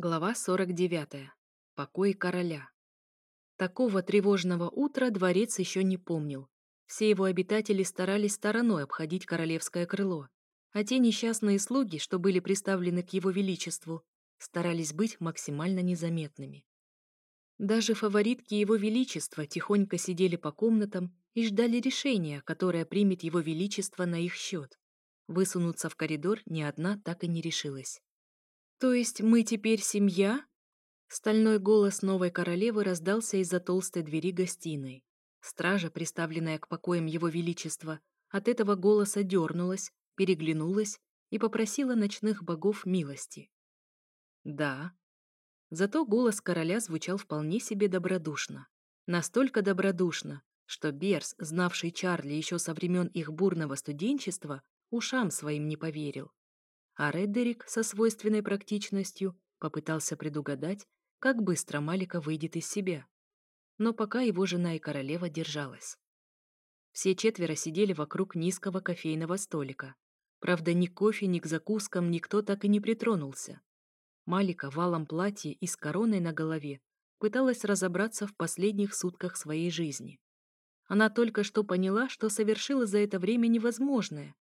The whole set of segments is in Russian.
Глава 49. Покой короля. Такого тревожного утра дворец еще не помнил. Все его обитатели старались стороной обходить королевское крыло, а те несчастные слуги, что были приставлены к его величеству, старались быть максимально незаметными. Даже фаворитки его величества тихонько сидели по комнатам и ждали решения, которое примет его величество на их счет. Высунуться в коридор ни одна так и не решилась. «То есть мы теперь семья?» Стальной голос новой королевы раздался из-за толстой двери гостиной. Стража, приставленная к покоям его величества, от этого голоса дернулась, переглянулась и попросила ночных богов милости. «Да». Зато голос короля звучал вполне себе добродушно. Настолько добродушно, что Берс, знавший Чарли еще со времен их бурного студенчества, ушам своим не поверил а Реддерик со свойственной практичностью попытался предугадать, как быстро Малика выйдет из себя. Но пока его жена и королева держалась. Все четверо сидели вокруг низкого кофейного столика. Правда, ни к кофе, ни к закускам никто так и не притронулся. Малика в валом платье и с короной на голове пыталась разобраться в последних сутках своей жизни. Она только что поняла, что совершила за это время невозможное.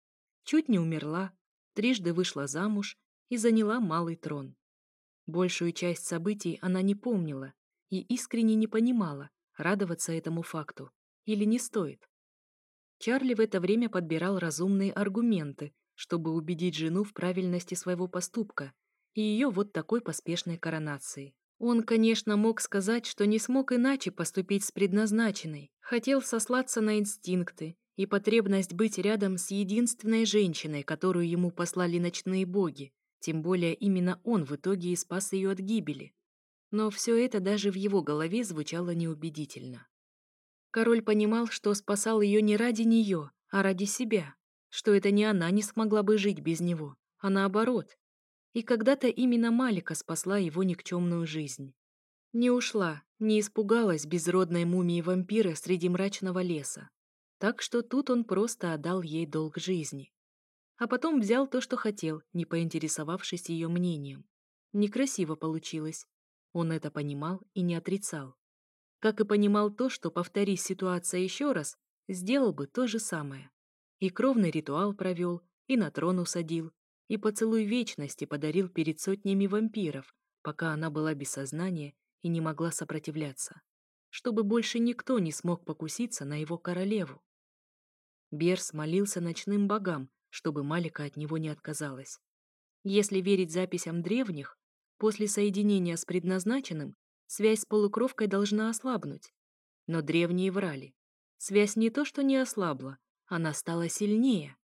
Чуть не умерла, трижды вышла замуж и заняла малый трон. Большую часть событий она не помнила и искренне не понимала, радоваться этому факту или не стоит. Чарли в это время подбирал разумные аргументы, чтобы убедить жену в правильности своего поступка и ее вот такой поспешной коронации. Он, конечно, мог сказать, что не смог иначе поступить с предназначенной, хотел сослаться на инстинкты и потребность быть рядом с единственной женщиной, которую ему послали ночные боги, тем более именно он в итоге и спас ее от гибели. Но все это даже в его голове звучало неубедительно. Король понимал, что спасал ее не ради нее, а ради себя, что это не она не смогла бы жить без него, а наоборот. И когда-то именно Малика спасла его никчемную жизнь. Не ушла, не испугалась безродной мумии вампира среди мрачного леса, так что тут он просто отдал ей долг жизни. А потом взял то, что хотел, не поинтересовавшись ее мнением. Некрасиво получилось. Он это понимал и не отрицал. Как и понимал то, что, повторись ситуация еще раз, сделал бы то же самое. И кровный ритуал провел, и на трон усадил, и поцелуй вечности подарил перед сотнями вампиров, пока она была без сознания и не могла сопротивляться, чтобы больше никто не смог покуситься на его королеву. Берс молился ночным богам, чтобы Малика от него не отказалась. Если верить записям древних, после соединения с предназначенным связь с полукровкой должна ослабнуть. Но древние врали. Связь не то что не ослабла, она стала сильнее.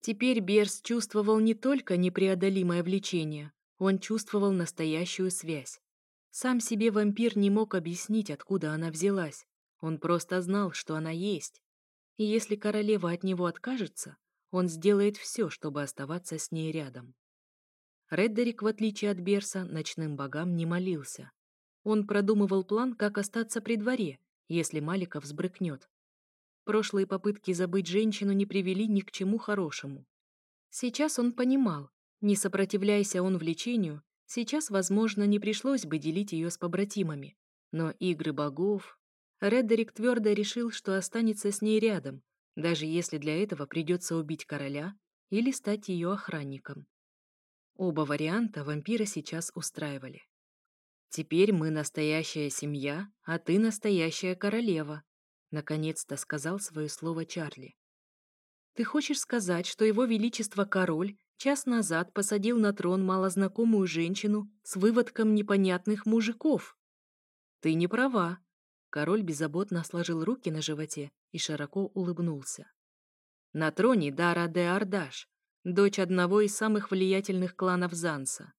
Теперь Берс чувствовал не только непреодолимое влечение, он чувствовал настоящую связь. Сам себе вампир не мог объяснить, откуда она взялась. Он просто знал, что она есть и если королева от него откажется, он сделает все, чтобы оставаться с ней рядом. Реддерик, в отличие от Берса, ночным богам не молился. Он продумывал план, как остаться при дворе, если Малика взбрыкнет. Прошлые попытки забыть женщину не привели ни к чему хорошему. Сейчас он понимал, не сопротивляйся он влечению, сейчас, возможно, не пришлось бы делить ее с побратимами. Но игры богов, Реддерик твердо решил, что останется с ней рядом, даже если для этого придется убить короля или стать ее охранником. Оба варианта вампира сейчас устраивали. «Теперь мы настоящая семья, а ты настоящая королева», наконец-то сказал свое слово Чарли. «Ты хочешь сказать, что его величество король час назад посадил на трон малознакомую женщину с выводком непонятных мужиков?» «Ты не права», Король беззаботно сложил руки на животе и широко улыбнулся. На троне Дара де Ардаш, дочь одного из самых влиятельных кланов Занса.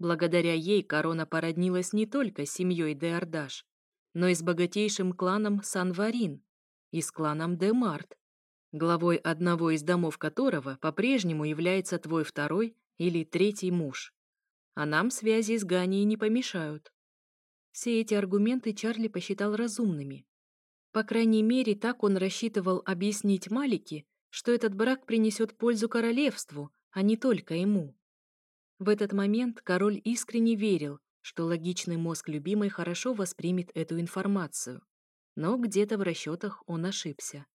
Благодаря ей корона породнилась не только с семьей де Ардаш, но и с богатейшим кланом Санварин и с кланом де Март, главой одного из домов которого по-прежнему является твой второй или третий муж. А нам связи с Ганией не помешают. Все эти аргументы Чарли посчитал разумными. По крайней мере, так он рассчитывал объяснить Малике, что этот брак принесет пользу королевству, а не только ему. В этот момент король искренне верил, что логичный мозг любимой хорошо воспримет эту информацию. Но где-то в расчетах он ошибся.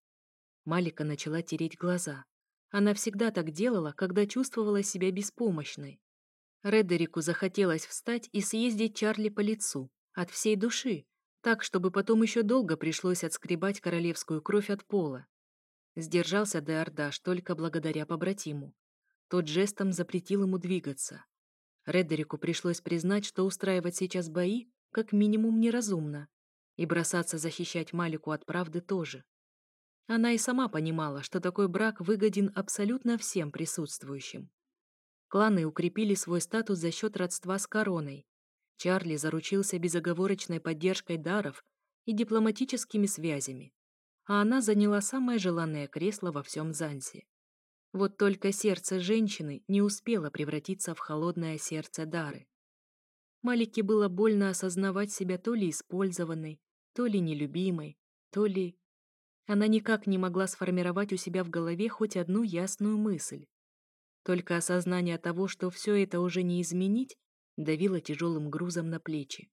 Малика начала тереть глаза. Она всегда так делала, когда чувствовала себя беспомощной. Редерику захотелось встать и съездить Чарли по лицу, от всей души, так, чтобы потом еще долго пришлось отскребать королевскую кровь от пола. Сдержался Деордаш только благодаря побратиму. Тот жестом запретил ему двигаться. Редерику пришлось признать, что устраивать сейчас бои как минимум неразумно, и бросаться защищать Малику от правды тоже. Она и сама понимала, что такой брак выгоден абсолютно всем присутствующим. Кланы укрепили свой статус за счет родства с короной. Чарли заручился безоговорочной поддержкой даров и дипломатическими связями, а она заняла самое желанное кресло во всем Зансе. Вот только сердце женщины не успело превратиться в холодное сердце Дары. Малике было больно осознавать себя то ли использованной, то ли нелюбимой, то ли... Она никак не могла сформировать у себя в голове хоть одну ясную мысль. Только осознание того, что все это уже не изменить, давило тяжелым грузом на плечи.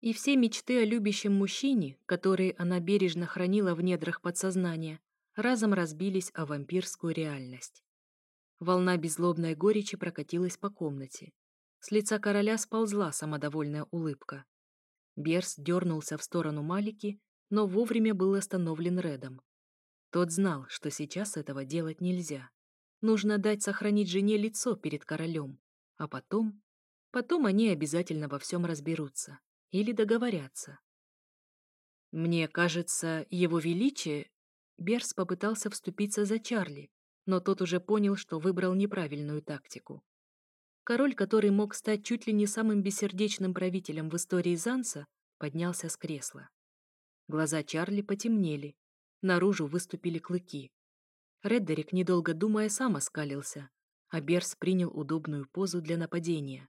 И все мечты о любящем мужчине, которые она бережно хранила в недрах подсознания, разом разбились о вампирскую реальность. Волна беззлобной горечи прокатилась по комнате. С лица короля сползла самодовольная улыбка. Берс дернулся в сторону Малики, но вовремя был остановлен Редом. Тот знал, что сейчас этого делать нельзя. Нужно дать сохранить жене лицо перед королем, а потом... Потом они обязательно во всем разберутся. Или договорятся. Мне кажется, его величие... Берс попытался вступиться за Чарли, но тот уже понял, что выбрал неправильную тактику. Король, который мог стать чуть ли не самым бессердечным правителем в истории Занса, поднялся с кресла. Глаза Чарли потемнели, наружу выступили клыки. Реддерик, недолго думая, сам оскалился, а Берс принял удобную позу для нападения.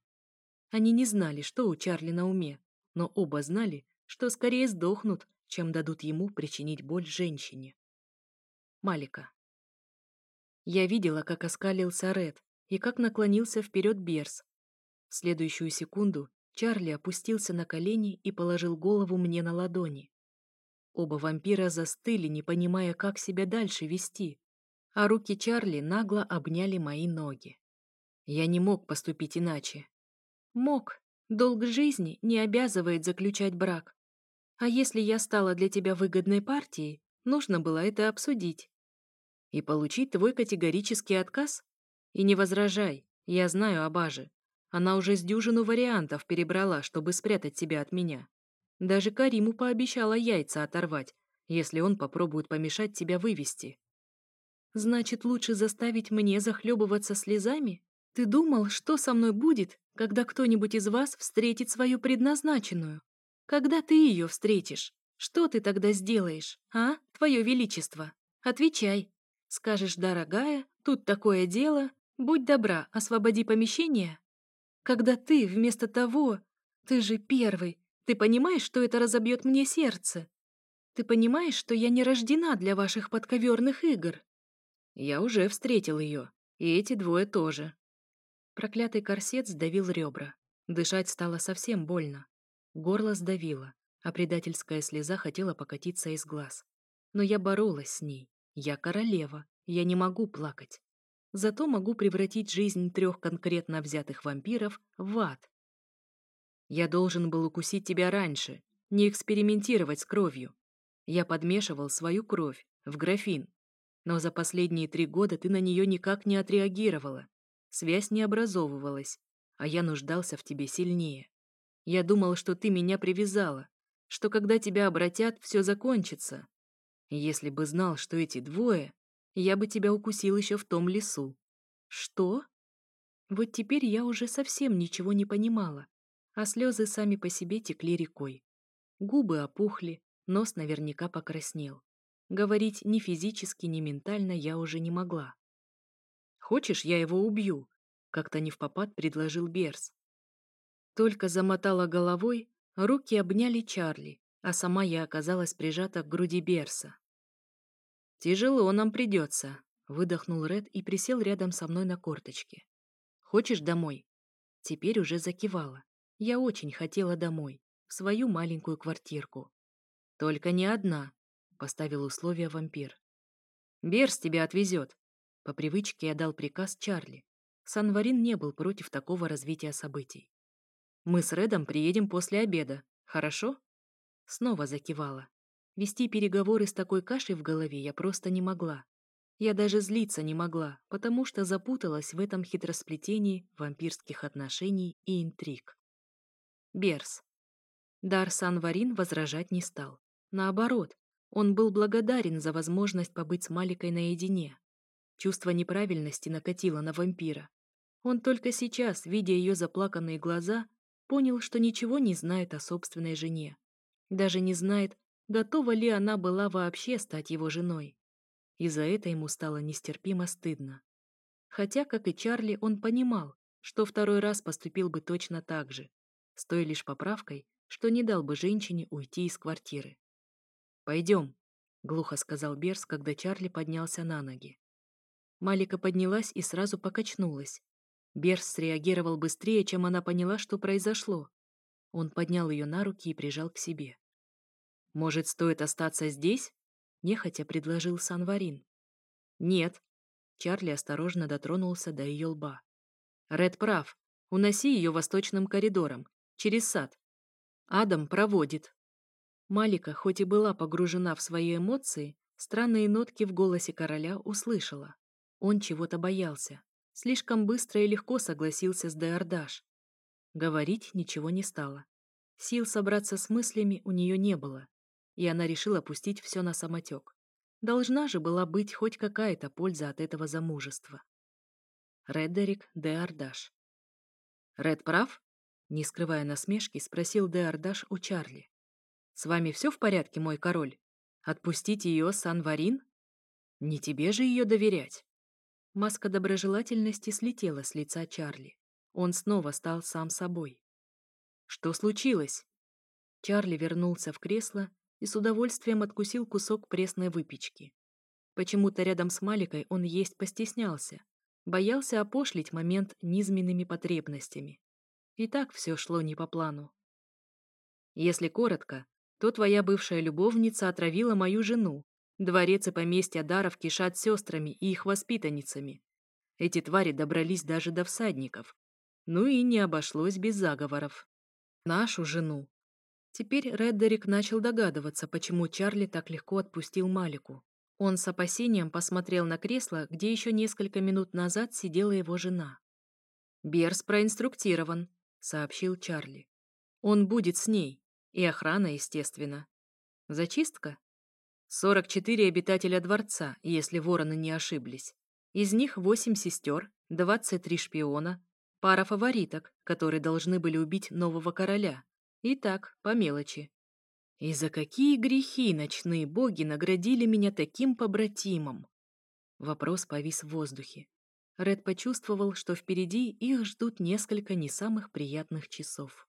Они не знали, что у Чарли на уме, но оба знали, что скорее сдохнут, чем дадут ему причинить боль женщине. Малика. Я видела, как оскалился Ред и как наклонился вперед Берс. В следующую секунду Чарли опустился на колени и положил голову мне на ладони. Оба вампира застыли, не понимая, как себя дальше вести а руки Чарли нагло обняли мои ноги. Я не мог поступить иначе. Мог. Долг жизни не обязывает заключать брак. А если я стала для тебя выгодной партией, нужно было это обсудить. И получить твой категорический отказ? И не возражай, я знаю об Аже. Она уже с дюжину вариантов перебрала, чтобы спрятать тебя от меня. Даже Кариму пообещала яйца оторвать, если он попробует помешать тебя вывести. Значит, лучше заставить мне захлебываться слезами? Ты думал, что со мной будет, когда кто-нибудь из вас встретит свою предназначенную? Когда ты ее встретишь? Что ты тогда сделаешь, а, твое величество? Отвечай. Скажешь, дорогая, тут такое дело, будь добра, освободи помещение? Когда ты вместо того... Ты же первый. Ты понимаешь, что это разобьет мне сердце? Ты понимаешь, что я не рождена для ваших подковерных игр? Я уже встретил ее, и эти двое тоже. Проклятый корсет сдавил ребра. Дышать стало совсем больно. Горло сдавило, а предательская слеза хотела покатиться из глаз. Но я боролась с ней. Я королева, я не могу плакать. Зато могу превратить жизнь трех конкретно взятых вампиров в ад. Я должен был укусить тебя раньше, не экспериментировать с кровью. Я подмешивал свою кровь в графин, но за последние три года ты на нее никак не отреагировала. Связь не образовывалась, а я нуждался в тебе сильнее. Я думал, что ты меня привязала, что когда тебя обратят, все закончится. Если бы знал, что эти двое, я бы тебя укусил еще в том лесу. Что? Вот теперь я уже совсем ничего не понимала, а слезы сами по себе текли рекой. Губы опухли, нос наверняка покраснел. Говорить ни физически, ни ментально я уже не могла. «Хочешь, я его убью?» — как-то не в попад предложил Берс. Только замотала головой, руки обняли Чарли, а сама я оказалась прижата к груди Берса. «Тяжело нам придется», — выдохнул Ред и присел рядом со мной на корточке. «Хочешь домой? Теперь уже закивала. Я очень хотела домой, в свою маленькую квартирку. Только не одна, поставил условие вампир. Берс тебя отвезет. По привычке я дал приказ Чарли. Санварин не был против такого развития событий. Мы с Редом приедем после обеда, хорошо? Снова закивала. Вести переговоры с такой кашей в голове я просто не могла. Я даже злиться не могла, потому что запуталась в этом хитросплетении вампирских отношений и интриг. Берс. Дар Санварин возражать не стал. Наоборот, он был благодарен за возможность побыть с Маликой наедине. Чувство неправильности накатило на вампира. Он только сейчас, видя ее заплаканные глаза, понял, что ничего не знает о собственной жене. Даже не знает, готова ли она была вообще стать его женой и за это ему стало нестерпимо стыдно. Хотя, как и Чарли, он понимал, что второй раз поступил бы точно так же, с той лишь поправкой, что не дал бы женщине уйти из квартиры. «Пойдем», — глухо сказал Берс, когда Чарли поднялся на ноги. Малика поднялась и сразу покачнулась. Берс среагировал быстрее, чем она поняла, что произошло. Он поднял ее на руки и прижал к себе. «Может, стоит остаться здесь?» нехотя предложил Санварин. Нет. Чарли осторожно дотронулся до ее лба. Ред прав. Уноси ее восточным коридором, через сад. Адам проводит. Малика, хоть и была погружена в свои эмоции, странные нотки в голосе короля услышала. Он чего-то боялся. Слишком быстро и легко согласился с Деордаш. Говорить ничего не стало. Сил собраться с мыслями у нее не было и она решила пустить все на самотек. Должна же была быть хоть какая-то польза от этого замужества. Редерик де Ардаш. «Ред прав?» Не скрывая насмешки, спросил де Ардаш у Чарли. «С вами все в порядке, мой король? Отпустить ее, Сан-Варин? Не тебе же ее доверять!» Маска доброжелательности слетела с лица Чарли. Он снова стал сам собой. «Что случилось?» Чарли вернулся в кресло и с удовольствием откусил кусок пресной выпечки. Почему-то рядом с Маликой он есть постеснялся, боялся опошлить момент низменными потребностями. И так все шло не по плану. Если коротко, то твоя бывшая любовница отравила мою жену. Дворец и поместья даров кишат сестрами и их воспитанницами. Эти твари добрались даже до всадников. Ну и не обошлось без заговоров. Нашу жену Теперь Реддерик начал догадываться, почему Чарли так легко отпустил Малику. Он с опасением посмотрел на кресло, где еще несколько минут назад сидела его жена. «Берс проинструктирован», — сообщил Чарли. «Он будет с ней. И охрана, естественно. Зачистка? 44 обитателя дворца, если вороны не ошиблись. Из них 8 сестер, 23 шпиона, пара фавориток, которые должны были убить нового короля, и так, по мелочи. И за какие грехи ночные боги наградили меня таким побратимом? Вопрос повис в воздухе. Ред почувствовал, что впереди их ждут несколько не самых приятных часов.